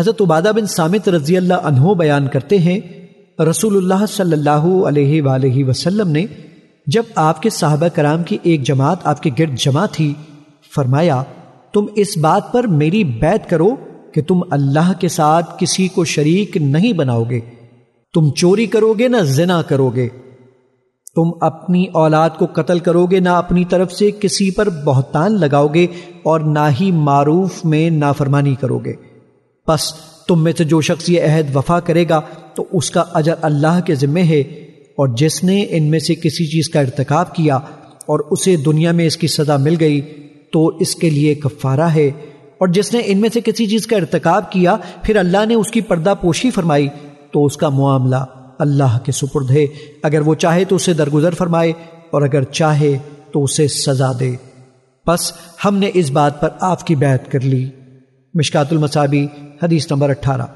حضرت عبادہ بن سامت رضی اللہ عنہ بیان کرتے ہیں، رسول اللہ صلی اللہ علیہ وآلہ وسلم نے جب آپ کے صحابہ کرام کی ایک جماعت آپ کے گرد جمع تھی، فرمایا، تم اس بات پر میری بیعت کرو کہ تم اللہ کے ساتھ کسی کو شریک نہیں بناؤ گے۔ تم چوری کرو گے نہ زنا کرو گے۔ تم اپنی اولاد کو قتل کرو گے نہ اپنی طرف سے کسی پر بہتان لگاؤ گے اور نہ ہی معروف میں نافرمانی کرو گے۔ پس تم میں سے جو شخص یہ عہد وفا کرے گا، تو اس کا اجر اللہ کے ذمے ہے۔ اور جس نے ان میں سے کسی چیز کا ارتکاب کیا اور اسے دنیا میں اس کی سزا مل گئی، تو اس کے لیے کفارہ ہے۔ اور جس نے ان میں سے کسی چیز کا ارتکاب کیا، پھر اللہ نے اس کی پردہ پوشی فرمائی، تو اس کا معاملہ اللہ کے سپرد ہے۔ اگر وہ چاہے تو اسے درگزر فرمائے، اور اگر چاہے تو اسے سزا دے۔ بس ہم نے اس بات پر آپ کی بیعت کر لی۔ مشکات المصابی حدیث نمبر اٹھارہ۔